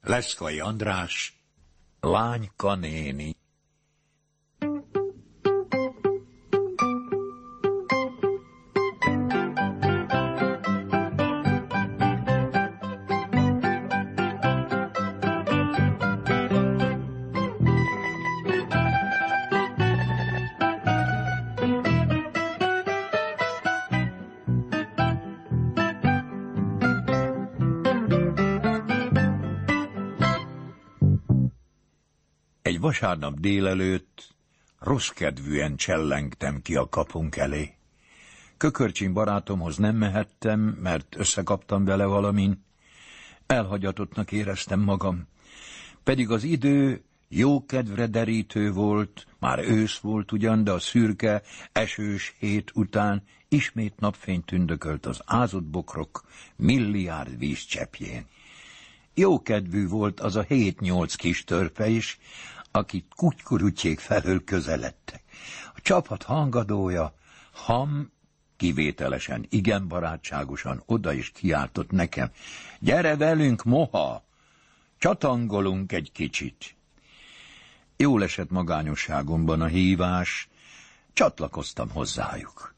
Leszkai András, Lányka néni. Egy vasárnap délelőtt rossz kedvűen csellengtem ki a kapunk elé. Kökörcsin barátomhoz nem mehettem, mert összekaptam vele valamin. Elhagyatottnak éreztem magam. Pedig az idő jó kedvre derítő volt, már ősz volt ugyan, de a szürke, esős hét után ismét napfény tündökölt az ázott bokrok milliárd vízcsepjén. Jó kedvű volt az a hét-nyolc kis törpe is, akik kutykurutyék felől közeledtek. A csapat hangadója, Ham kivételesen, igen barátságosan oda is kiáltott nekem. Gyere velünk, moha! Csatangolunk egy kicsit. Jól esett magányosságomban a hívás, csatlakoztam hozzájuk.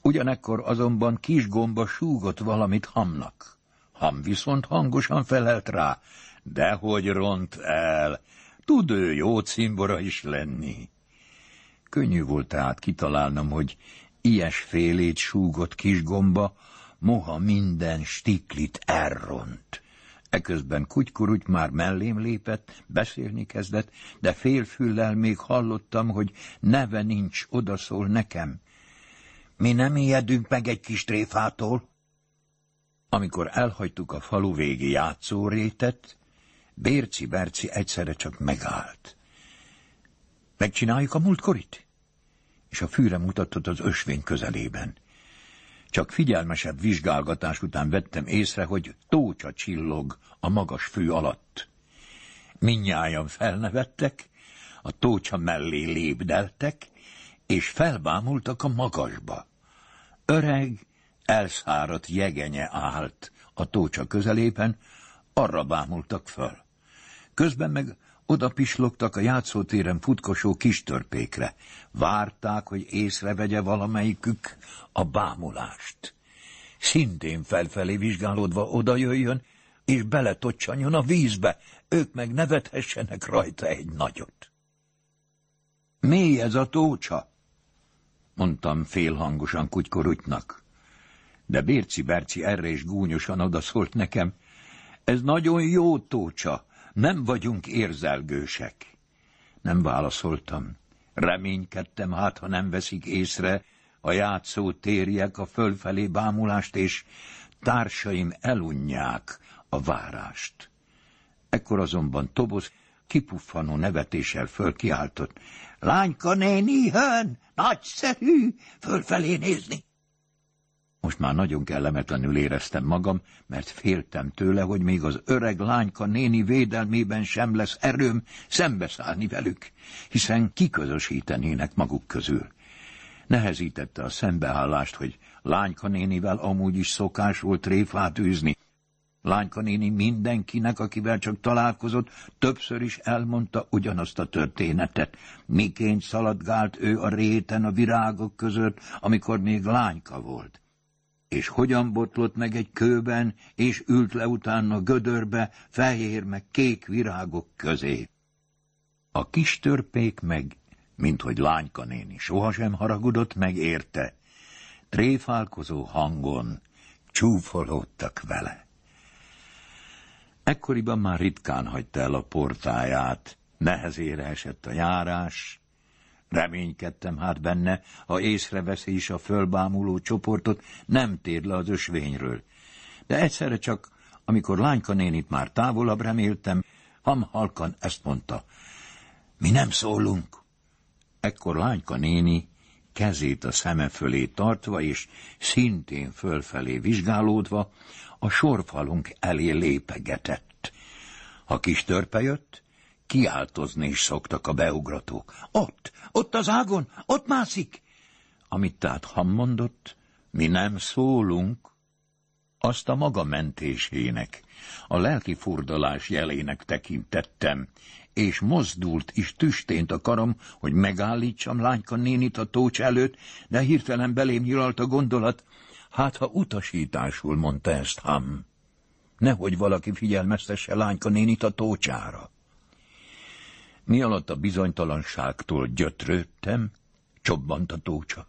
Ugyanekkor azonban kis gomba súgott valamit Hamnak. Ham viszont hangosan felelt rá, dehogy ront el, Tud ő jó cimbora is lenni. Könnyű volt tehát kitalálnom, hogy ilyesfélét súgott kis gomba, moha minden stiklit elront. Eközben kutykuruty már mellém lépett, beszélni kezdett, de félfüllel még hallottam, hogy neve nincs, odaszól nekem. Mi nem ijedünk meg egy kis tréfától? Amikor elhagytuk a falu végi játszórétet, Bérci-Berci egyszerre csak megállt. Megcsináljuk a múltkorit? És a fűre mutatott az ösvény közelében. Csak figyelmesebb vizsgálgatás után vettem észre, hogy tócsa csillog a magas fű alatt. Minnyáján felnevettek, a tócsa mellé lépdeltek, és felbámultak a magasba. Öreg, elszáradt jegenye állt a tócsa közelében, arra bámultak föl. Közben meg oda pislogtak a játszótéren futkosó kis törpékre. Várták, hogy észrevegye valamelyikük a bámulást. Szintén felfelé vizsgálódva oda jöjjön, és beletocsanjon a vízbe, ők meg nevethessenek rajta egy nagyot. Mély ez a tócsa? mondtam félhangosan kutykorutynak. De Bérci-Berci erre is gúnyosan odaszólt nekem. Ez nagyon jó tócsa, nem vagyunk érzelgősek. Nem válaszoltam. Reménykedtem, hát ha nem veszik észre, a játszó térjek a fölfelé bámulást, és társaim elunják a várást. Ekkor azonban Toboz kipuffanó nevetéssel fölkiáltott. Lányka néni, hön, nagyszerű, fölfelé nézni. Most már nagyon kellemetlenül éreztem magam, mert féltem tőle, hogy még az öreg lányka néni védelmében sem lesz erőm szembeszállni velük, hiszen kiközösítenének maguk közül. Nehezítette a szembeállást, hogy lányka nénivel amúgy is szokás volt tréfát űzni. Lányka néni mindenkinek, akivel csak találkozott, többször is elmondta ugyanazt a történetet. Miként szaladgált ő a réten a virágok között, amikor még lányka volt és hogyan botlott meg egy kőben, és ült le utána gödörbe, fehér meg kék virágok közé. A kis törpék meg, minthogy lányka néni, sohasem haragudott meg érte, tréfálkozó hangon csúfolódtak vele. Ekkoriban már ritkán hagyta el a portáját, nehezére esett a járás, Reménykedtem hát benne, ha észreveszi is a fölbámuló csoportot, nem tér le az ösvényről. De egyszerre csak, amikor lányka nénit már távolabb reméltem, ham halkan ezt mondta. Mi nem szólunk. Ekkor lányka néni kezét a szeme fölé tartva, és szintén fölfelé vizsgálódva, a sorfalunk elé lépegetett. Ha kis törpe jött, kiáltozni is szoktak a beugratók. Ott, ott az ágon, ott mászik! Amit tehát Ham mondott, mi nem szólunk, azt a maga mentésének, a lelki furdalás jelének tekintettem, és mozdult is tüstént a karom, hogy megállítsam lányka nénit a tócs előtt, de hirtelen belém nyilalt a gondolat, hát ha utasításul mondta ezt Ham. Nehogy valaki figyelmeztesse lányka nénit a tócsára. Mi alatt a bizonytalanságtól gyötrődtem, csobbant a tócsa.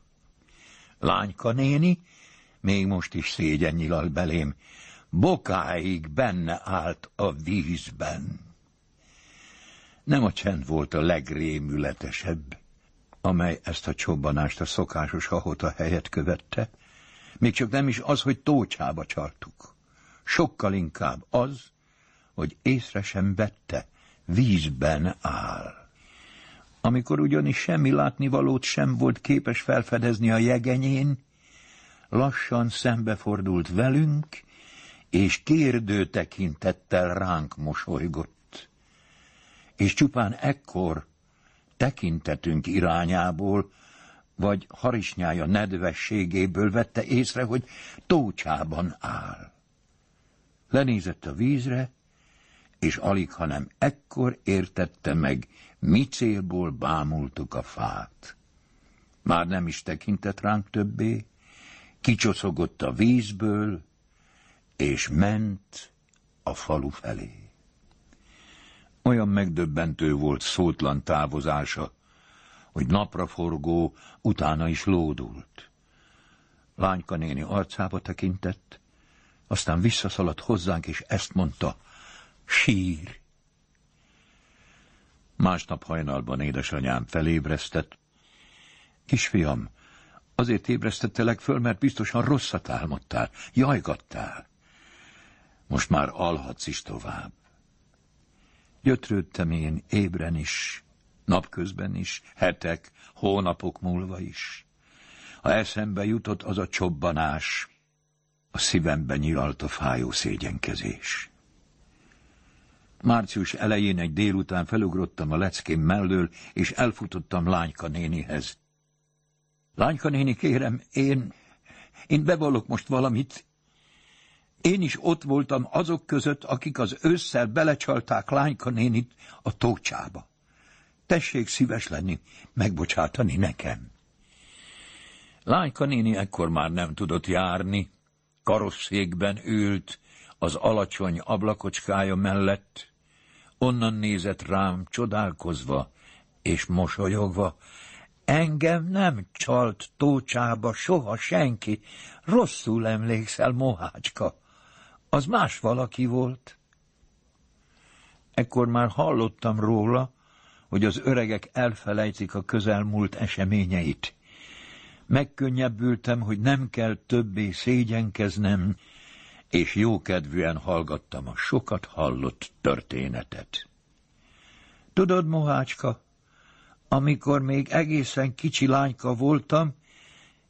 Lányka néni, még most is szégyen nyilal belém, bokáig benne állt a vízben. Nem a csend volt a legrémületesebb, amely ezt a csobbanást a szokásos ahota helyet követte, még csak nem is az, hogy tócsába csartuk. Sokkal inkább az, hogy észre sem vette, vízben áll. Amikor ugyanis semmi látnivalót sem volt képes felfedezni a jegenyén, lassan szembefordult velünk, és kérdő tekintettel ránk mosolygott. És csupán ekkor tekintetünk irányából, vagy harisnyája nedvességéből vette észre, hogy tócsában áll. Lenézett a vízre, és alig, hanem ekkor értette meg, mi célból bámultuk a fát. Már nem is tekintett ránk többé, kicsoszogott a vízből, és ment a falu felé. Olyan megdöbbentő volt szótlan távozása, hogy napraforgó utána is lódult. Lányka néni arcába tekintett, aztán visszaszaladt hozzánk, és ezt mondta, sír. Másnap hajnalban édesanyám felébresztett. Kisfiam, azért ébresztettelek föl, mert biztosan rosszat álmodtál, jajgattál. Most már alhatsz is tovább. Gyötrődtem én ébren is, napközben is, hetek, hónapok múlva is. Ha eszembe jutott az a csobbanás, a szívemben nyilalt a fájó szégyenkezés. Március elején egy délután felugrottam a leckém mellől, és elfutottam Lányka nénihez. Lányka néni, kérem, én, én bevallok most valamit. Én is ott voltam azok között, akik az ősszel belecsalták Lányka nénit a tócsába. Tessék szíves lenni, megbocsátani nekem. Lányka néni ekkor már nem tudott járni, karosszékben ült, az alacsony ablakocskája mellett, onnan nézett rám csodálkozva és mosolyogva, engem nem csalt tócsába soha senki, rosszul emlékszel, mohácska, az más valaki volt. Ekkor már hallottam róla, hogy az öregek elfelejtik a közelmúlt eseményeit. Megkönnyebbültem, hogy nem kell többé szégyenkeznem, és jókedvűen hallgattam a sokat hallott történetet. Tudod, Mohácska, amikor még egészen kicsi lányka voltam,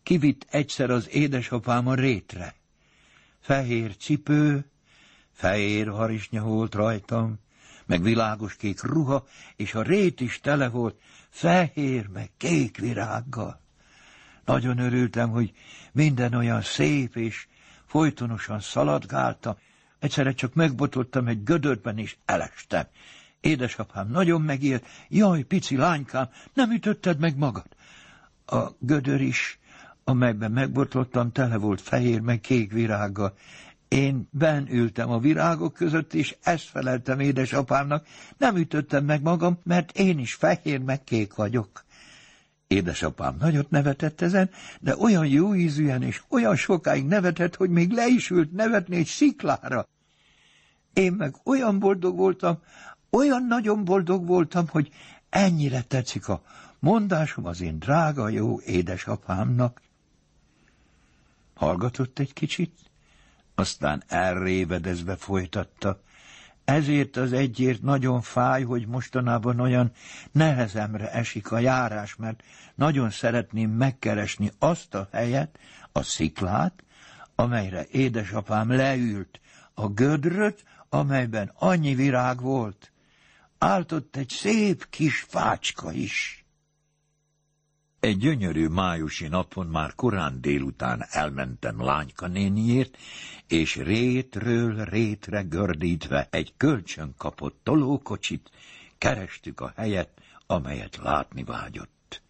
kivitt egyszer az édesapám a rétre. Fehér cipő, fehér harisnya volt rajtam, meg világos kék ruha, és a rét is tele volt fehér meg kék virággal. Nagyon örültem, hogy minden olyan szép és folytonosan szaladgáltam, egyszerre csak megbotoltam egy gödörben, és elestem. Édesapám nagyon megélt, jaj, pici lánykám, nem ütötted meg magad? A gödör is, amelyben megbotoltam, tele volt fehér meg kék virággal. Én ben ültem a virágok között, és ezt feleltem édesapámnak, nem ütöttem meg magam, mert én is fehér meg kék vagyok. Édesapám nagyot nevetett ezen, de olyan jó ízűen és olyan sokáig nevetett, hogy még le is ült nevetni egy sziklára. Én meg olyan boldog voltam, olyan nagyon boldog voltam, hogy ennyire tetszik a mondásom az én drága jó édesapámnak. Hallgatott egy kicsit, aztán elrévedezve folytatta. Ezért az egyért nagyon fáj, hogy mostanában olyan nehezemre esik a járás, mert nagyon szeretném megkeresni azt a helyet, a sziklát, amelyre édesapám leült, a gödröt, amelyben annyi virág volt. Áltott egy szép kis fácska is. Egy gyönyörű májusi napon már korán délután elmentem Lányka néniért, és rétről rétre gördítve egy kölcsön kapott tolókocsit, kerestük a helyet, amelyet látni vágyott.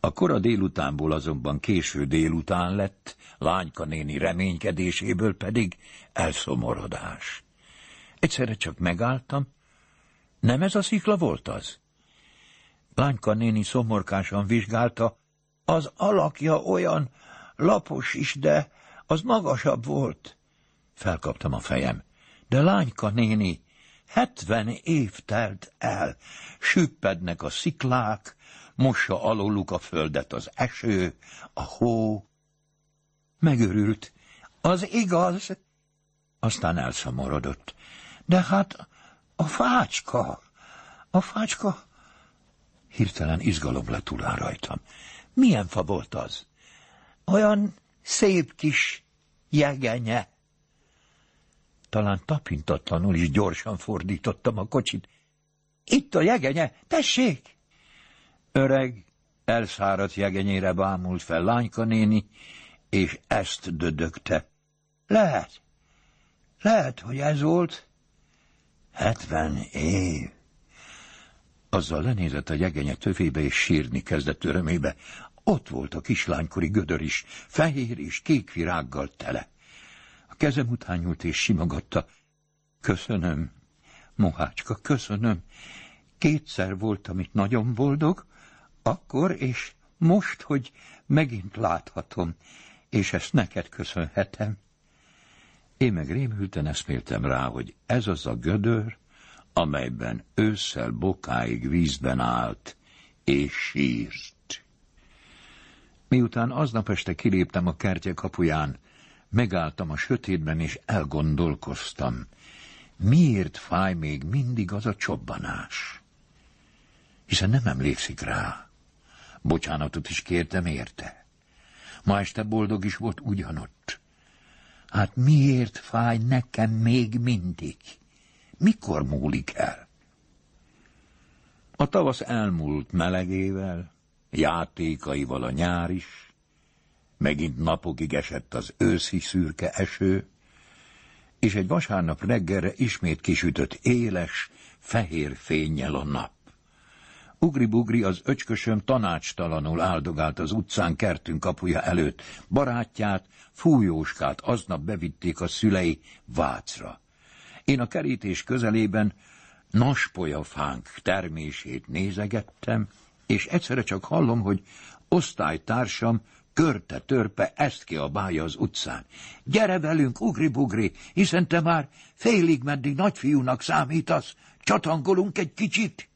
A kora délutánból azonban késő délután lett, Lányka néni reménykedéséből pedig elszomorodás. Egyszerre csak megálltam. Nem ez a szikla volt az? Lányka néni szomorkásan vizsgálta. Az alakja olyan lapos is, de az magasabb volt. Felkaptam a fejem. De Lányka néni, hetven év telt el, süppednek a sziklák, mossa alóluk a földet az eső, a hó. Megörült. Az igaz? Aztán elszomorodott. De hát a fácska, a fácska... Hirtelen izgalom lett urán rajtam. Milyen fa volt az? Olyan szép kis jegenye. Talán tapintatlanul is gyorsan fordítottam a kocsit. Itt a jegenye, tessék! Öreg, elszáradt jegenyére bámult fel lányka néni, és ezt dödögte. Lehet, lehet, hogy ez volt. Hetven év. Azzal lenézett a jegenye tövébe, és sírni kezdett örömébe. Ott volt a kislánykori gödör is, fehér és kék virággal tele. A kezem után nyúlt és simogatta. Köszönöm, Mohácska, köszönöm. Kétszer voltam itt nagyon boldog, akkor és most, hogy megint láthatom, és ezt neked köszönhetem. Én meg rémülten eszméltem rá, hogy ez az a gödör, amelyben ősszel bokáig vízben állt, és sírt. Miután aznap este kiléptem a kertje kapuján, megálltam a sötétben, és elgondolkoztam, miért fáj még mindig az a csobbanás? Hiszen nem emlékszik rá. Bocsánatot is kértem érte. Ma este boldog is volt ugyanott. Hát miért fáj nekem még mindig? Mikor múlik el? A tavasz elmúlt melegével, játékaival a nyár is, megint napokig esett az őszi szürke eső, és egy vasárnap reggelre ismét kisütött éles, fehér fényjel a nap. Ugri-bugri az öcskösöm tanácstalanul áldogált az utcán kertünk kapuja előtt. Barátját, fújóskát aznap bevitték a szülei Vácra. Én a kerítés közelében naspolyafánk termését nézegettem, és egyszerre csak hallom, hogy osztálytársam körte törpe ezt kiabálja az utcán. Gyere velünk, ugri-bugri, hiszen te már félig meddig nagyfiúnak számítasz, csatangolunk egy kicsit.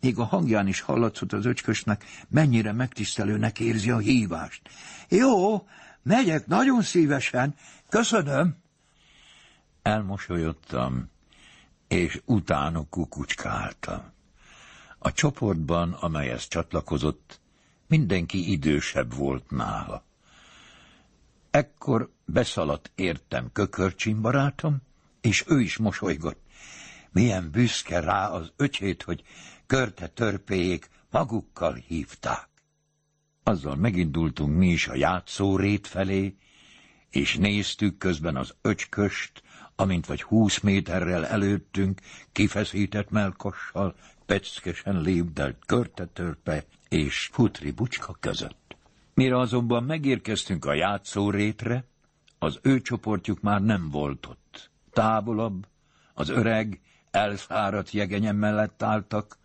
Még a hangján is hallatszott az öcskösnek, mennyire megtisztelőnek érzi a hívást. Jó, megyek nagyon szívesen, köszönöm. Elmosolyodtam, és utána kukucskáltam. A csoportban, amelyhez csatlakozott, mindenki idősebb volt nála. Ekkor beszaladt értem kökörcsin barátom, és ő is mosolygott. Milyen büszke rá az öcsét, hogy körte törpéjék magukkal hívták. Azzal megindultunk mi is a játszórét felé, és néztük közben az öcsköst, amint vagy húsz méterrel előttünk, kifeszített melkossal, peckesen lépdelt körtetörpe és futri bucska között. Mire azonban megérkeztünk a játszórétre, az ő csoportjuk már nem volt ott. Távolabb, az öreg, elszáradt jegenyem mellett álltak,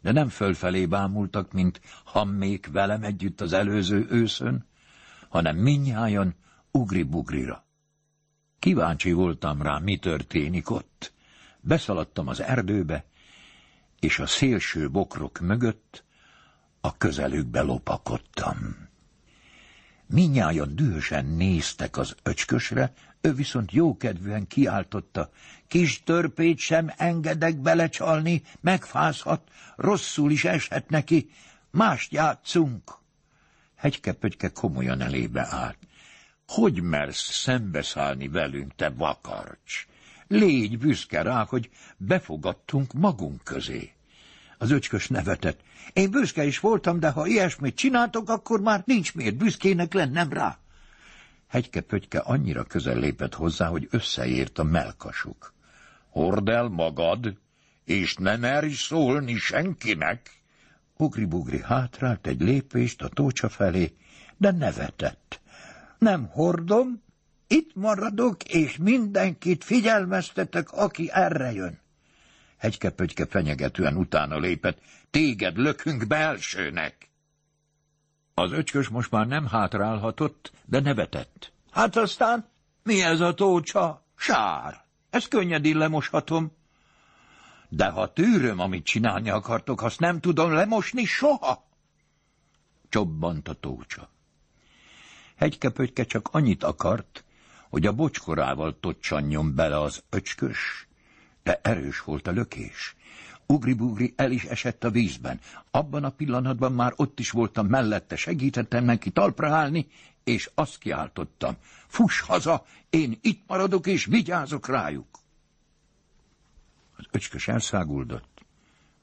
de nem fölfelé bámultak, mint hammék velem együtt az előző őszön, hanem minnyájan ugri-bugrira. Kíváncsi voltam rá, mi történik ott. Beszaladtam az erdőbe, és a szélső bokrok mögött a közelükbe lopakodtam. Minnyáján dühösen néztek az öcskösre, ő viszont jókedvűen kiáltotta, kis törpét sem engedek belecsalni, megfázhat, rosszul is eshet neki, mást játszunk. Hegyke-pögyke komolyan elébe állt. Hogy mersz szembeszállni velünk, te vakarcs? Légy büszke rá, hogy befogadtunk magunk közé. Az öcskös nevetett. Én büszke is voltam, de ha ilyesmit csináltok, akkor már nincs miért büszkének lennem rá. Hegyke-pötyke annyira közel lépett hozzá, hogy összeért a melkasuk. Hord el magad, és ne merj szólni senkinek. Ugri-bugri hátrált egy lépést a tócsa felé, de nevetett. Nem hordom, itt maradok, és mindenkit figyelmeztetek, aki erre jön. Hegyke-pötyke fenyegetően utána lépett, téged lökünk belsőnek. Az öcskös most már nem hátrálhatott, de nevetett. Hát aztán, mi ez a tócsa? Sár. Ezt könnyedén lemoshatom. De ha tűröm, amit csinálni akartok, azt nem tudom lemosni soha. Csobbant a tócsa. Hegykepötyke csak annyit akart, hogy a bocskorával tocsanjon bele az öcskös, de erős volt a lökés. Ugri-bugri el is esett a vízben. Abban a pillanatban már ott is voltam mellette, segítettem neki talpra állni, és azt kiáltottam. Fuss haza, én itt maradok és vigyázok rájuk. Az öcskös elszáguldott.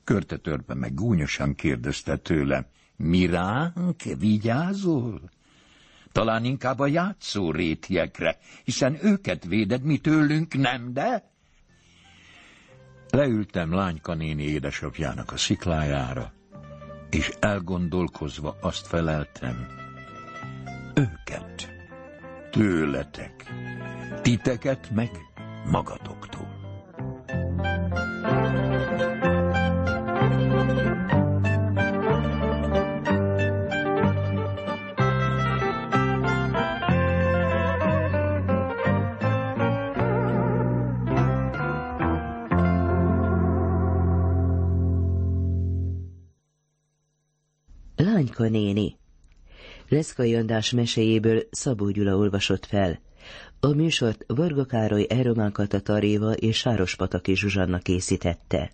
Körte törpe meg gúnyosan kérdezte tőle. Mi ránk vigyázol? Talán inkább a játszó rétiekre, hiszen őket véded, mi tőlünk nem, de... Leültem lányka néni édesapjának a sziklájára, és elgondolkozva azt feleltem. Őket, tőletek, titeket meg magatoktól. Lányka néni. Leszkai András meséjéből Szabó Gyula olvasott fel. A műsort Varga Károly Eromán Kataréva és Sáros Pataki Zsuzsanna készítette.